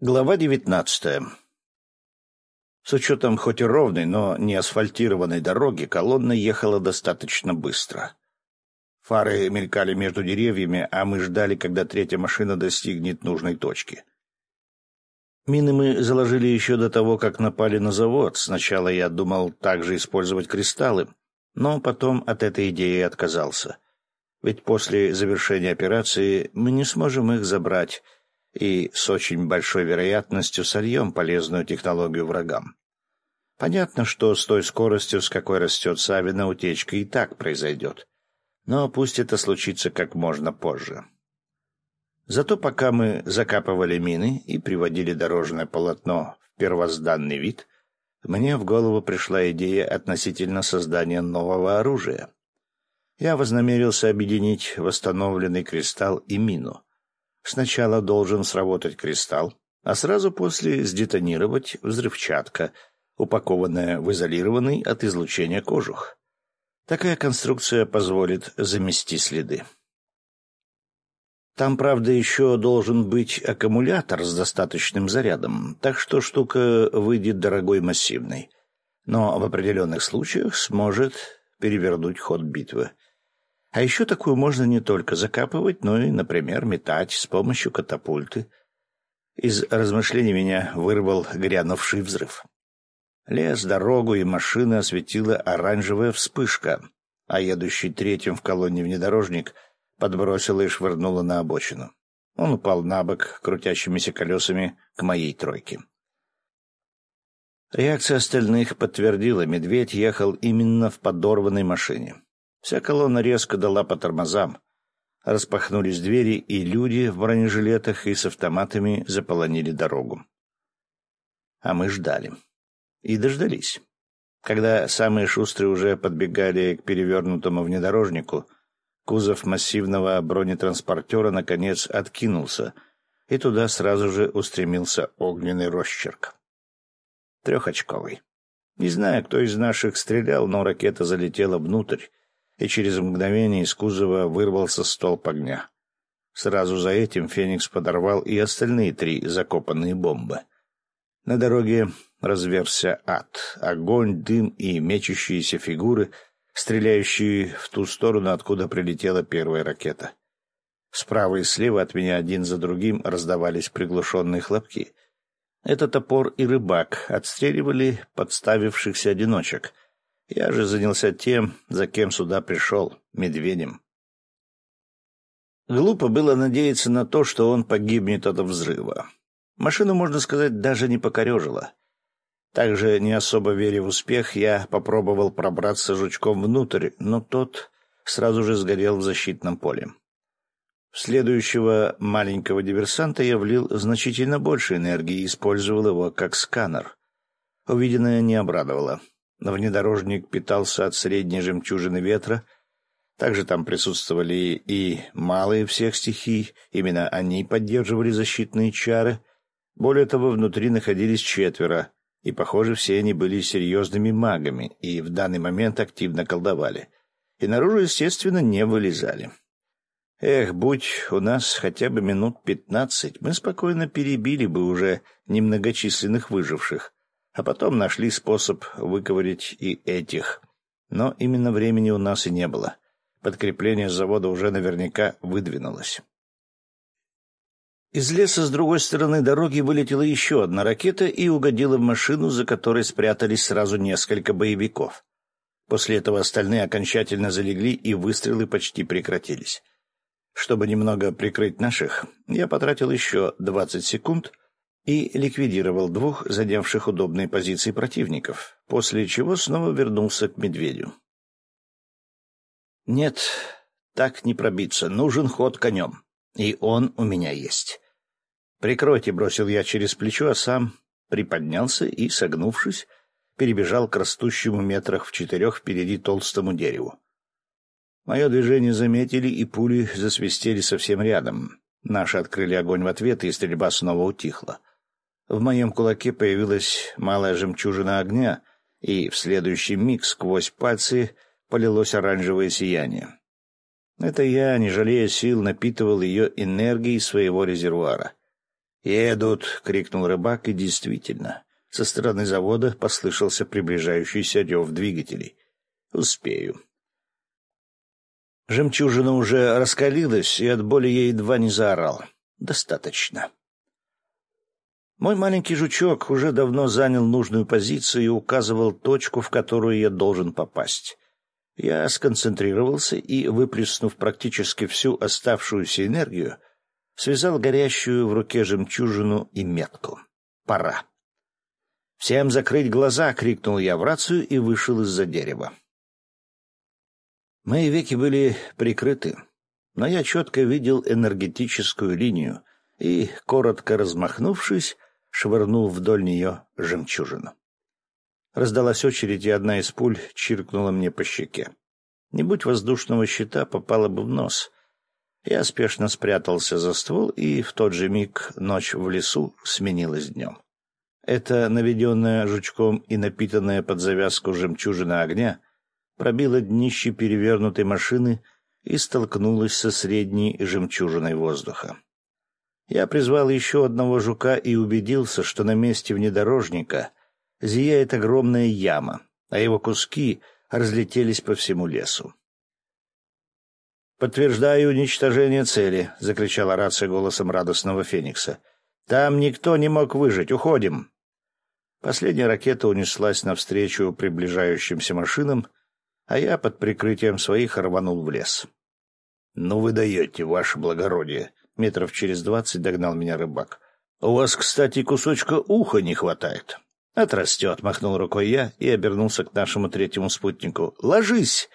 Глава девятнадцатая. С учетом хоть и ровной, но не асфальтированной дороги, колонна ехала достаточно быстро. Фары мелькали между деревьями, а мы ждали, когда третья машина достигнет нужной точки. Мины мы заложили еще до того, как напали на завод. Сначала я думал также использовать кристаллы, но потом от этой идеи отказался. Ведь после завершения операции мы не сможем их забрать — и с очень большой вероятностью сольем полезную технологию врагам. Понятно, что с той скоростью, с какой растет Савина, утечка и так произойдет. Но пусть это случится как можно позже. Зато пока мы закапывали мины и приводили дорожное полотно в первозданный вид, мне в голову пришла идея относительно создания нового оружия. Я вознамерился объединить восстановленный кристалл и мину — Сначала должен сработать кристалл, а сразу после сдетонировать взрывчатка, упакованная в изолированный от излучения кожух. Такая конструкция позволит замести следы. Там, правда, еще должен быть аккумулятор с достаточным зарядом, так что штука выйдет дорогой массивной, но в определенных случаях сможет перевернуть ход битвы. А еще такую можно не только закапывать, но и, например, метать с помощью катапульты. Из размышлений меня вырвал грянувший взрыв. Лес, дорогу и машины осветила оранжевая вспышка, а едущий третьим в колонне внедорожник подбросила и швырнула на обочину. Он упал на бок крутящимися колесами к моей тройке. Реакция остальных подтвердила, медведь ехал именно в подорванной машине. Вся колонна резко дала по тормозам. Распахнулись двери, и люди в бронежилетах и с автоматами заполонили дорогу. А мы ждали. И дождались. Когда самые шустрые уже подбегали к перевернутому внедорожнику, кузов массивного бронетранспортера наконец откинулся, и туда сразу же устремился огненный росчерк. Трехочковый. Не знаю, кто из наших стрелял, но ракета залетела внутрь, и через мгновение из кузова вырвался столб огня. Сразу за этим Феникс подорвал и остальные три закопанные бомбы. На дороге разверся ад. Огонь, дым и мечущиеся фигуры, стреляющие в ту сторону, откуда прилетела первая ракета. Справа и слева от меня один за другим раздавались приглушенные хлопки. Это топор и рыбак отстреливали подставившихся одиночек — я же занялся тем, за кем сюда пришел, медведем. Глупо было надеяться на то, что он погибнет от взрыва. Машину, можно сказать, даже не покорежило. Также, не особо веря в успех, я попробовал пробраться жучком внутрь, но тот сразу же сгорел в защитном поле. В следующего маленького диверсанта я влил значительно больше энергии и использовал его как сканер. Увиденное не обрадовало. Внедорожник питался от средней жемчужины ветра. Также там присутствовали и малые всех стихий, именно они поддерживали защитные чары. Более того, внутри находились четверо, и, похоже, все они были серьезными магами и в данный момент активно колдовали. И наружу, естественно, не вылезали. Эх, будь у нас хотя бы минут пятнадцать, мы спокойно перебили бы уже немногочисленных выживших, а потом нашли способ выковырять и этих. Но именно времени у нас и не было. Подкрепление завода уже наверняка выдвинулось. Из леса с другой стороны дороги вылетела еще одна ракета и угодила в машину, за которой спрятались сразу несколько боевиков. После этого остальные окончательно залегли, и выстрелы почти прекратились. Чтобы немного прикрыть наших, я потратил еще двадцать секунд — и ликвидировал двух занявших удобные позиции противников, после чего снова вернулся к медведю. «Нет, так не пробиться. Нужен ход конем. И он у меня есть. Прикройте», — бросил я через плечо, а сам приподнялся и, согнувшись, перебежал к растущему метрах в четырех впереди толстому дереву. Мое движение заметили, и пули засвистели совсем рядом. Наши открыли огонь в ответ, и стрельба снова утихла. В моем кулаке появилась малая жемчужина огня, и в следующий миг сквозь пальцы полилось оранжевое сияние. Это я, не жалея сил, напитывал ее энергией своего резервуара. «Едут!» — крикнул рыбак, и действительно, со стороны завода послышался приближающийся рев двигателей. «Успею». Жемчужина уже раскалилась, и от боли я едва не заорал. «Достаточно». Мой маленький жучок уже давно занял нужную позицию и указывал точку, в которую я должен попасть. Я сконцентрировался и, выплеснув практически всю оставшуюся энергию, связал горящую в руке жемчужину и метку. «Пора». «Всем закрыть глаза!» — крикнул я в рацию и вышел из-за дерева. Мои веки были прикрыты, но я четко видел энергетическую линию и, коротко размахнувшись, швырнул вдоль нее жемчужину. Раздалась очередь, и одна из пуль чиркнула мне по щеке. Не будь воздушного щита, попала бы в нос. Я спешно спрятался за ствол, и в тот же миг ночь в лесу сменилась днем. Эта наведенная жучком и напитанная под завязку жемчужина огня пробила днище перевернутой машины и столкнулась со средней жемчужиной воздуха. Я призвал еще одного жука и убедился, что на месте внедорожника зияет огромная яма, а его куски разлетелись по всему лесу. «Подтверждаю уничтожение цели», — закричала рация голосом радостного Феникса. «Там никто не мог выжить. Уходим!» Последняя ракета унеслась навстречу приближающимся машинам, а я под прикрытием своих рванул в лес. «Ну вы даете, ваше благородие!» Метров через двадцать догнал меня рыбак. «У вас, кстати, кусочка уха не хватает». «Отрастет», — махнул рукой я и обернулся к нашему третьему спутнику. «Ложись!»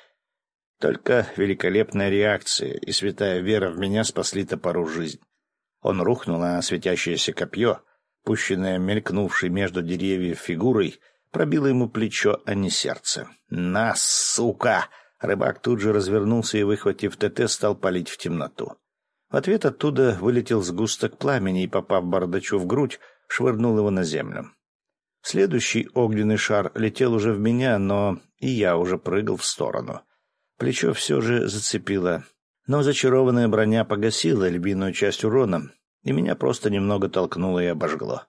Только великолепная реакция и святая вера в меня спасли топору жизнь. Он рухнул на светящееся копье, пущенное мелькнувшей между деревьев фигурой, пробило ему плечо, а не сердце. «На, сука!» Рыбак тут же развернулся и, выхватив ТТ, стал палить в темноту. В ответ оттуда вылетел сгусток пламени и, попав бардачу в грудь, швырнул его на землю. Следующий огненный шар летел уже в меня, но и я уже прыгал в сторону. Плечо все же зацепило, но зачарованная броня погасила львиную часть урона, и меня просто немного толкнуло и обожгло.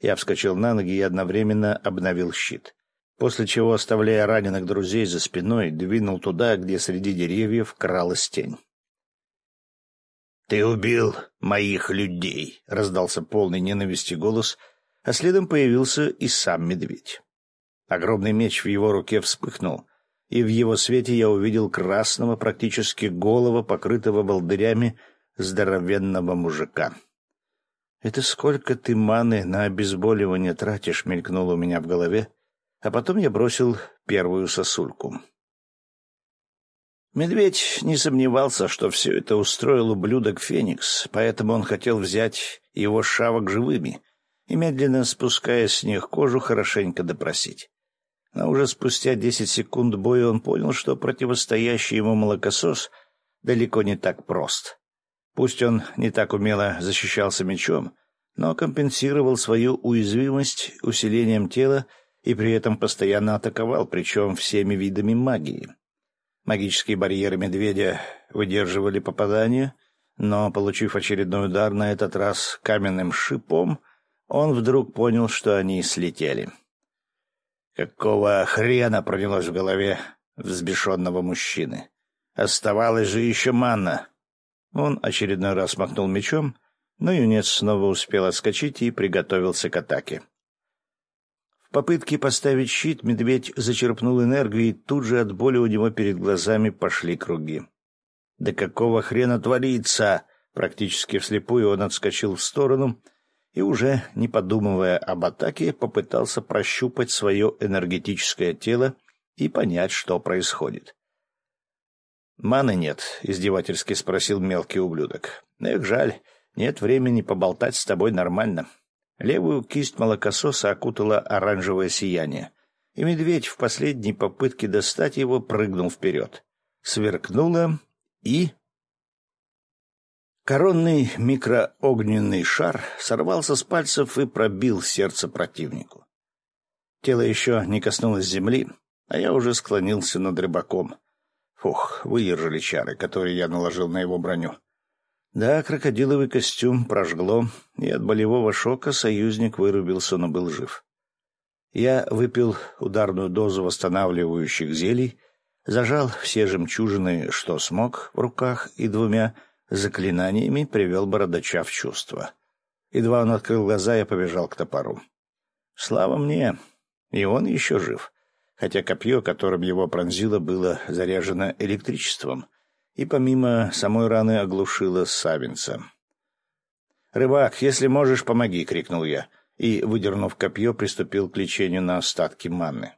Я вскочил на ноги и одновременно обновил щит, после чего, оставляя раненых друзей за спиной, двинул туда, где среди деревьев кралась тень. «Ты убил моих людей!» — раздался полный ненависти голос, а следом появился и сам медведь. Огромный меч в его руке вспыхнул, и в его свете я увидел красного, практически голого, покрытого волдырями, здоровенного мужика. «Это сколько ты маны на обезболивание тратишь?» — мелькнуло у меня в голове, а потом я бросил первую сосульку. Медведь не сомневался, что все это устроил ублюдок Феникс, поэтому он хотел взять его шавок живыми и, медленно спуская с них кожу, хорошенько допросить. Но уже спустя десять секунд боя он понял, что противостоящий ему молокосос далеко не так прост. Пусть он не так умело защищался мечом, но компенсировал свою уязвимость усилением тела и при этом постоянно атаковал, причем всеми видами магии. Магические барьеры медведя выдерживали попадание, но, получив очередной удар, на этот раз каменным шипом, он вдруг понял, что они слетели. Какого хрена пронялось в голове взбешенного мужчины? Оставалась же еще манна. Он очередной раз махнул мечом, но юнец снова успел отскочить и приготовился к атаке. В попытке поставить щит медведь зачерпнул энергию, и тут же от боли у него перед глазами пошли круги. «Да какого хрена творится?» Практически вслепую он отскочил в сторону и, уже не подумывая об атаке, попытался прощупать свое энергетическое тело и понять, что происходит. «Маны нет», — издевательски спросил мелкий ублюдок. «Эх, жаль, нет времени поболтать с тобой нормально». Левую кисть молокососа окутало оранжевое сияние, и медведь в последней попытке достать его прыгнул вперед. Сверкнуло и... Коронный микроогненный шар сорвался с пальцев и пробил сердце противнику. Тело еще не коснулось земли, а я уже склонился над рыбаком. Фух, выдержали чары, которые я наложил на его броню. Да, крокодиловый костюм прожгло, и от болевого шока союзник вырубился, но был жив. Я выпил ударную дозу восстанавливающих зелий, зажал все жемчужины, что смог, в руках и двумя заклинаниями привел бородача в чувство. Едва он открыл глаза, я побежал к топору. Слава мне, и он еще жив, хотя копье, которым его пронзило, было заряжено электричеством — и помимо самой раны оглушила Савинца. «Рыбак, если можешь, помоги!» — крикнул я, и, выдернув копье, приступил к лечению на остатки манны.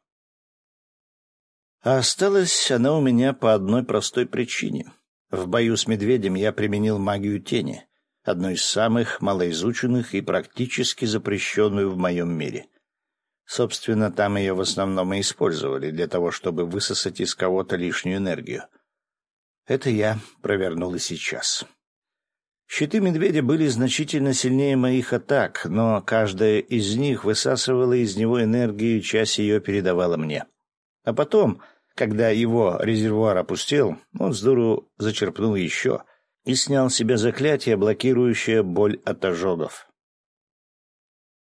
А осталась она у меня по одной простой причине. В бою с медведем я применил магию тени, одну из самых малоизученных и практически запрещенную в моем мире. Собственно, там ее в основном и использовали для того, чтобы высосать из кого-то лишнюю энергию — это я провернул и сейчас. Щиты медведя были значительно сильнее моих атак, но каждая из них высасывала из него энергию и часть ее передавала мне. А потом, когда его резервуар опустел, он с дуру зачерпнул еще и снял с себя заклятие, блокирующее боль от ожогов.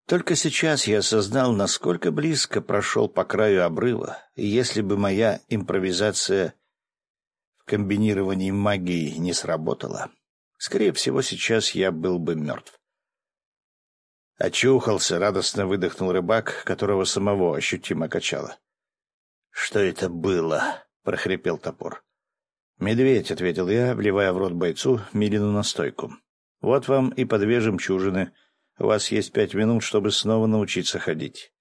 Только сейчас я осознал, насколько близко прошел по краю обрыва, и если бы моя импровизация комбинировании магии не сработало, скорее всего, сейчас я был бы мертв. Очухался, радостно выдохнул рыбак, которого самого ощутимо качало. — Что это было? — прохрипел топор. — Медведь, — ответил я, вливая в рот бойцу Милину настойку. — Вот вам и по две жемчужины. У вас есть пять минут, чтобы снова научиться ходить.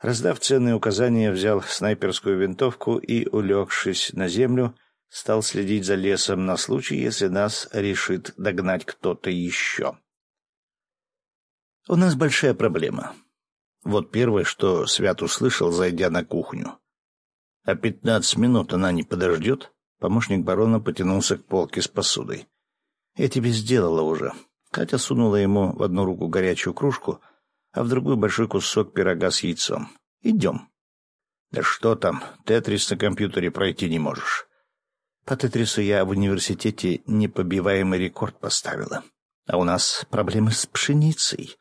Раздав ценные указания, взял снайперскую винтовку и, улегшись на землю, стал следить за лесом на случай, если нас решит догнать кто-то еще. У нас большая проблема. Вот первое, что Свят услышал, зайдя на кухню. А пятнадцать минут она не подождет? Помощник барона потянулся к полке с посудой. Я тебе сделала уже. Катя сунула ему в одну руку горячую кружку, а в другую большой кусок пирога с яйцом. Идем. Да что там, тетрис на компьютере пройти не можешь. По тетрису я в университете непобиваемый рекорд поставила. А у нас проблемы с пшеницей.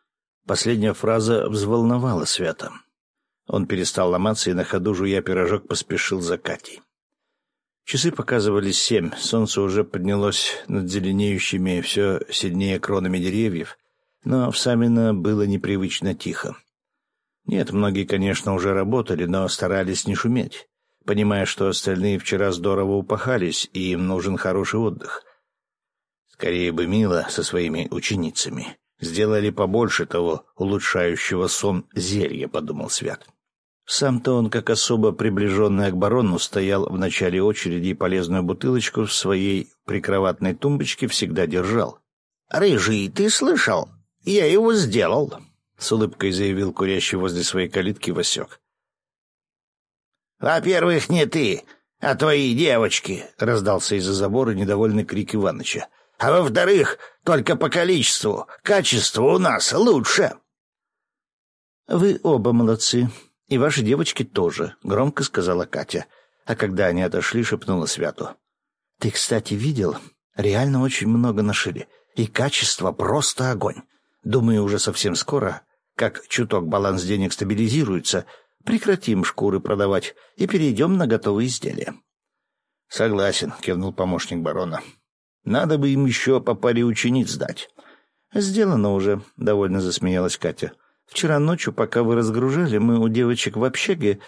Последняя фраза взволновала Свята. Он перестал ломаться и на ходу, жуя пирожок, поспешил за Катей. Часы показывали семь, солнце уже поднялось над зеленеющими все сильнее кронами деревьев, но в Самино было непривычно тихо. Нет, многие, конечно, уже работали, но старались не шуметь понимая, что остальные вчера здорово упахались, и им нужен хороший отдых. Скорее бы Мила со своими ученицами сделали побольше того улучшающего сон зелья, — подумал Свят. Сам-то он, как особо приближенный к барону, стоял в начале очереди и полезную бутылочку в своей прикроватной тумбочке всегда держал. — Рыжий, ты слышал? Я его сделал, — с улыбкой заявил курящий возле своей калитки Васек. «Во-первых, не ты, а твои девочки!» — раздался из-за забора недовольный крик Иваныча. «А во-вторых, только по количеству. Качество у нас лучше!» «Вы оба молодцы. И ваши девочки тоже», — громко сказала Катя. А когда они отошли, шепнула Святу. «Ты, кстати, видел? Реально очень много нашили. И качество просто огонь. Думаю, уже совсем скоро, как чуток баланс денег стабилизируется, Прекратим шкуры продавать и перейдем на готовые изделия. — Согласен, — кивнул помощник барона. — Надо бы им еще по паре учениц дать. — Сделано уже, — довольно засмеялась Катя. — Вчера ночью, пока вы разгружали, мы у девочек в общаге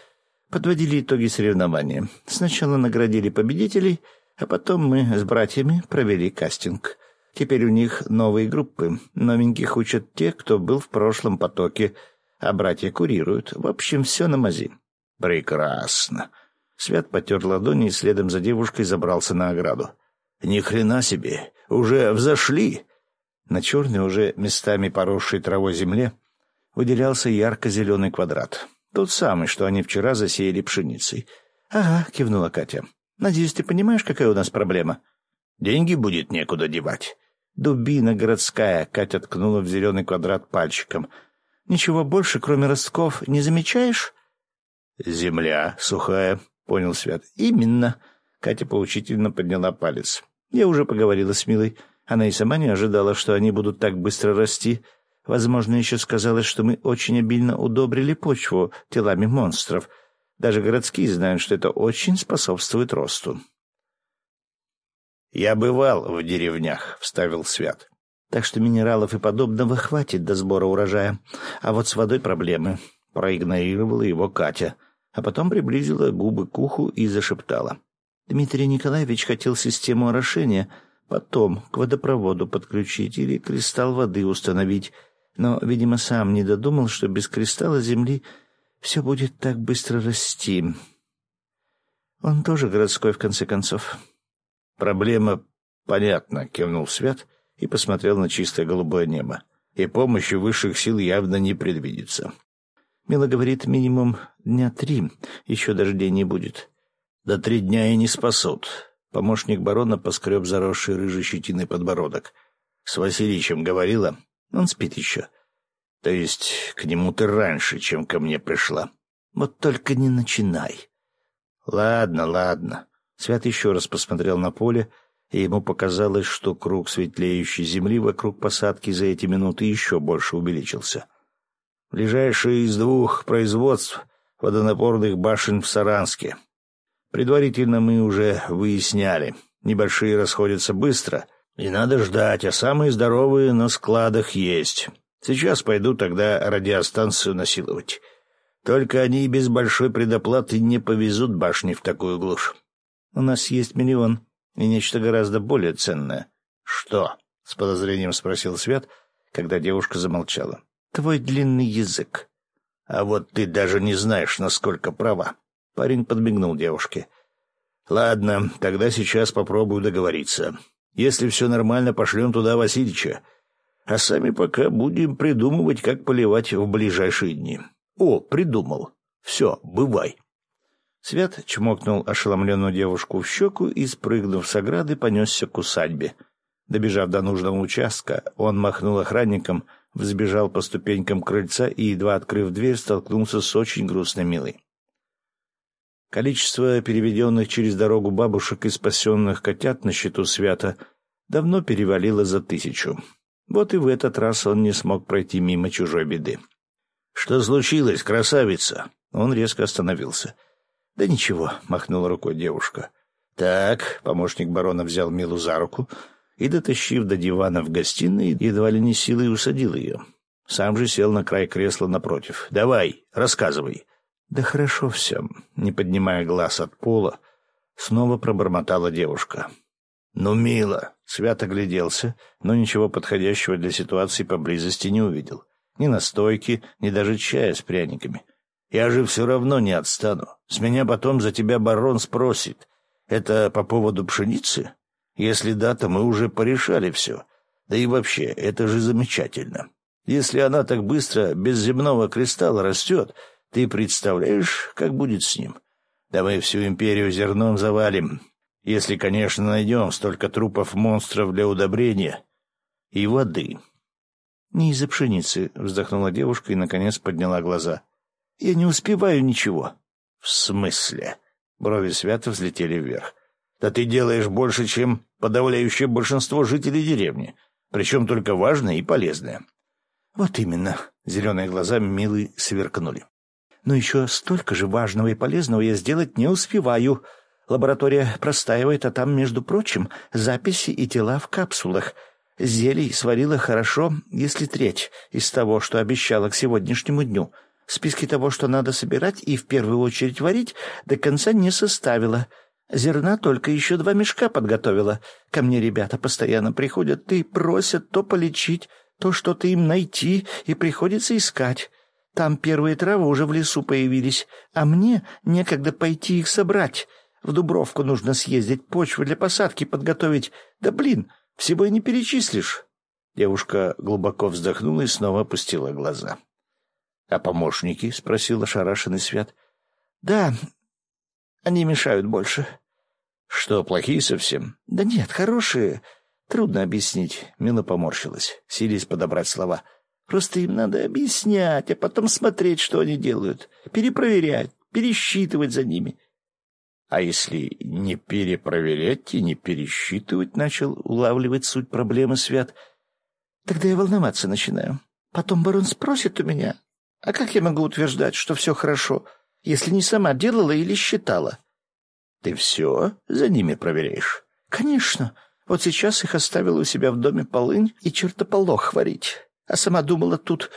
подводили итоги соревнования. Сначала наградили победителей, а потом мы с братьями провели кастинг. Теперь у них новые группы. Новеньких учат те, кто был в прошлом потоке — а братья курируют. В общем, все на мази. Прекрасно. Свят потер ладони и следом за девушкой забрался на ограду. Ни хрена себе, уже взошли. На черной, уже местами поросшей травой земле, выделялся ярко-зеленый квадрат. Тот самый, что они вчера засеяли пшеницей. — Ага, — кивнула Катя. — Надеюсь, ты понимаешь, какая у нас проблема? — Деньги будет некуда девать. Дубина городская, Катя ткнула в зеленый квадрат пальчиком — Ничего больше, кроме ростков, не замечаешь? Земля сухая, понял Свят. Именно. Катя поучительно подняла палец. Я уже поговорила с Милой. Она и сама не ожидала, что они будут так быстро расти. Возможно, еще сказалось, что мы очень обильно удобрили почву телами монстров. Даже городские знают, что это очень способствует росту. «Я бывал в деревнях», — вставил Свят. «Так что минералов и подобного хватит до сбора урожая. А вот с водой проблемы», — проигнорировала его Катя, а потом приблизила губы к уху и зашептала. «Дмитрий Николаевич хотел систему орошения потом к водопроводу подключить или кристалл воды установить, но, видимо, сам не додумал, что без кристалла земли все будет так быстро расти. Он тоже городской, в конце концов». «Проблема понятна», — кивнул Свят и посмотрел на чистое голубое небо. «И помощи высших сил явно не предвидится». Мила говорит, минимум дня три, еще дождей не будет. До три дня и не спасут. Помощник барона поскреб заросший рыжей щетиной подбородок. С Васильичем говорила, он спит еще. То есть к нему ты раньше, чем ко мне пришла. Вот только не начинай. Ладно, ладно. Свят еще раз посмотрел на поле, и ему показалось, что круг светлеющей земли вокруг посадки за эти минуты еще больше увеличился. Ближайшее из двух производств водонапорных башен в Саранске. Предварительно мы уже выясняли. Небольшие расходятся быстро, и надо ждать, а самые здоровые на складах есть. Сейчас пойду тогда радиостанцию насиловать. Только они без большой предоплаты не повезут башни в такую глушь. У нас есть миллион и нечто гораздо более ценное. Что? с подозрением спросил Свят, когда девушка замолчала. Твой длинный язык. А вот ты даже не знаешь, насколько права. Парень подмигнул девушке. Ладно, тогда сейчас попробую договориться. Если все нормально, пошлем туда Васильича. А сами пока будем придумывать, как поливать в ближайшие дни. О, придумал. Все, бывай. Свят чмокнул ошеломленную девушку в щеку и, спрыгнув с ограды, понесся к усадьбе. Добежав до нужного участка, он махнул охранникам, взбежал по ступенькам крыльца и, едва открыв дверь, столкнулся с очень грустной Милой. Количество переведенных через дорогу бабушек и спасенных котят на счету Свята давно перевалило за тысячу. Вот и в этот раз он не смог пройти мимо чужой беды. «Что случилось, красавица?» Он резко остановился — «Да ничего», — махнула рукой девушка. «Так», — помощник барона взял Милу за руку и, дотащив до дивана в гостиной, едва ли не силой усадил ее. Сам же сел на край кресла напротив. «Давай, рассказывай». «Да хорошо все», — не поднимая глаз от пола, снова пробормотала девушка. «Ну, мило!» — Свят огляделся, но ничего подходящего для ситуации поблизости не увидел. Ни настойки, ни даже чая с пряниками. Я же все равно не отстану. С меня потом за тебя барон спросит. Это по поводу пшеницы? Если да, то мы уже порешали все. Да и вообще, это же замечательно. Если она так быстро без земного кристалла растет, ты представляешь, как будет с ним? Да мы всю империю зерном завалим. Если, конечно, найдем столько трупов монстров для удобрения и воды. — Не из-за пшеницы, — вздохнула девушка и, наконец, подняла глаза. — я не успеваю ничего. — В смысле? Брови свято взлетели вверх. — Да ты делаешь больше, чем подавляющее большинство жителей деревни. Причем только важное и полезное. — Вот именно. Зеленые глаза Милы сверкнули. — Но еще столько же важного и полезного я сделать не успеваю. Лаборатория простаивает, а там, между прочим, записи и тела в капсулах. Зелий сварила хорошо, если треть из того, что обещала к сегодняшнему дню — Списки того, что надо собирать и в первую очередь варить, до конца не составила. Зерна только еще два мешка подготовила. Ко мне ребята постоянно приходят и просят то полечить, то что-то им найти, и приходится искать. Там первые травы уже в лесу появились, а мне некогда пойти их собрать. В Дубровку нужно съездить, почву для посадки подготовить. Да блин, всего и не перечислишь. Девушка глубоко вздохнула и снова опустила глаза. — А помощники? — спросил ошарашенный Свят. — Да, они мешают больше. — Что, плохие совсем? — Да нет, хорошие. Трудно объяснить. Мила поморщилась, силясь подобрать слова. Просто им надо объяснять, а потом смотреть, что они делают. Перепроверять, пересчитывать за ними. А если не перепроверять и не пересчитывать, начал улавливать суть проблемы Свят, тогда я волноваться начинаю. Потом барон спросит у меня, а как я могу утверждать, что все хорошо, если не сама делала или считала? Ты все за ними проверяешь? Конечно. Вот сейчас их оставила у себя в доме полынь и чертополох варить. А сама думала тут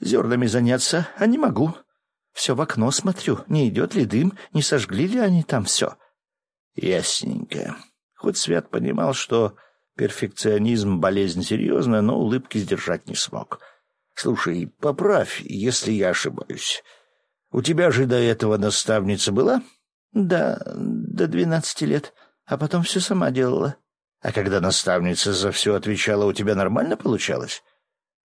зернами заняться, а не могу. Все в окно смотрю, не идет ли дым, не сожгли ли они там все. Ясненько. Хоть Свят понимал, что перфекционизм — болезнь серьезная, но улыбки сдержать не смог. Слушай, поправь, если я ошибаюсь. У тебя же до этого наставница была? Да, до двенадцати лет, а потом все сама делала. А когда наставница за все отвечала, у тебя нормально получалось?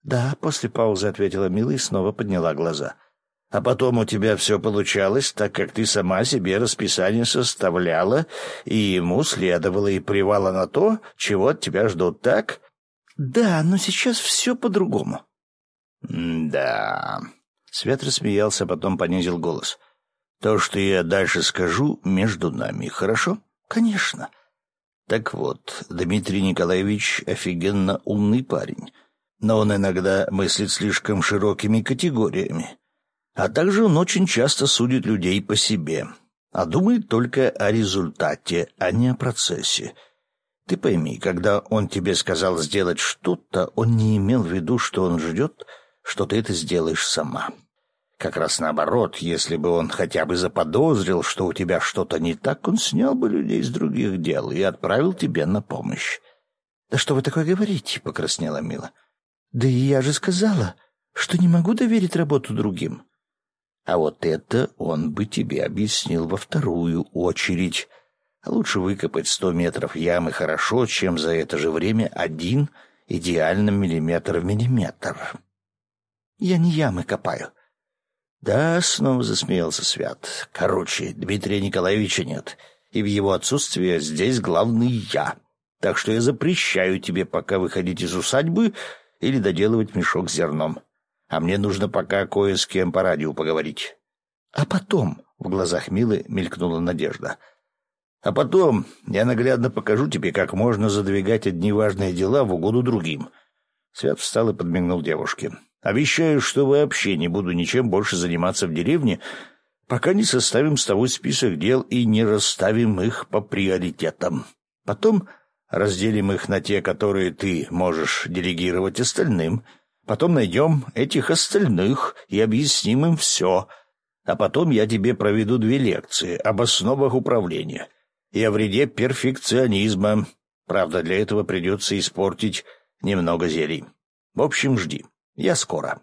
Да, после паузы ответила Мила и снова подняла глаза — а потом у тебя все получалось, так как ты сама себе расписание составляла и ему следовала и привала на то, чего от тебя ждут, так? Да, но сейчас все по-другому. Да. Свет рассмеялся, а потом понизил голос. То, что я дальше скажу, между нами, хорошо? Конечно. Так вот, Дмитрий Николаевич офигенно умный парень, но он иногда мыслит слишком широкими категориями. А также он очень часто судит людей по себе, а думает только о результате, а не о процессе. Ты пойми, когда он тебе сказал сделать что-то, он не имел в виду, что он ждет, что ты это сделаешь сама. Как раз наоборот, если бы он хотя бы заподозрил, что у тебя что-то не так, он снял бы людей с других дел и отправил тебе на помощь. — Да что вы такое говорите? — покраснела Мила. — Да и я же сказала, что не могу доверить работу другим. А вот это он бы тебе объяснил во вторую очередь. Лучше выкопать сто метров ямы хорошо, чем за это же время один идеально миллиметр в миллиметр. Я не ямы копаю. Да, снова засмеялся Свят. Короче, Дмитрия Николаевича нет, и в его отсутствие здесь главный я. Так что я запрещаю тебе пока выходить из усадьбы или доделывать мешок зерном а мне нужно пока кое с кем по радио поговорить. А потом, в глазах Милы мелькнула надежда. А потом я наглядно покажу тебе, как можно задвигать одни важные дела в угоду другим. Свят встал и подмигнул девушке. Обещаю, что вообще не буду ничем больше заниматься в деревне, пока не составим с тобой список дел и не расставим их по приоритетам. Потом разделим их на те, которые ты можешь делегировать остальным — Потом найдем этих остальных и объясним им все. А потом я тебе проведу две лекции об основах управления и о вреде перфекционизма. Правда, для этого придется испортить немного зелий. В общем, жди. Я скоро.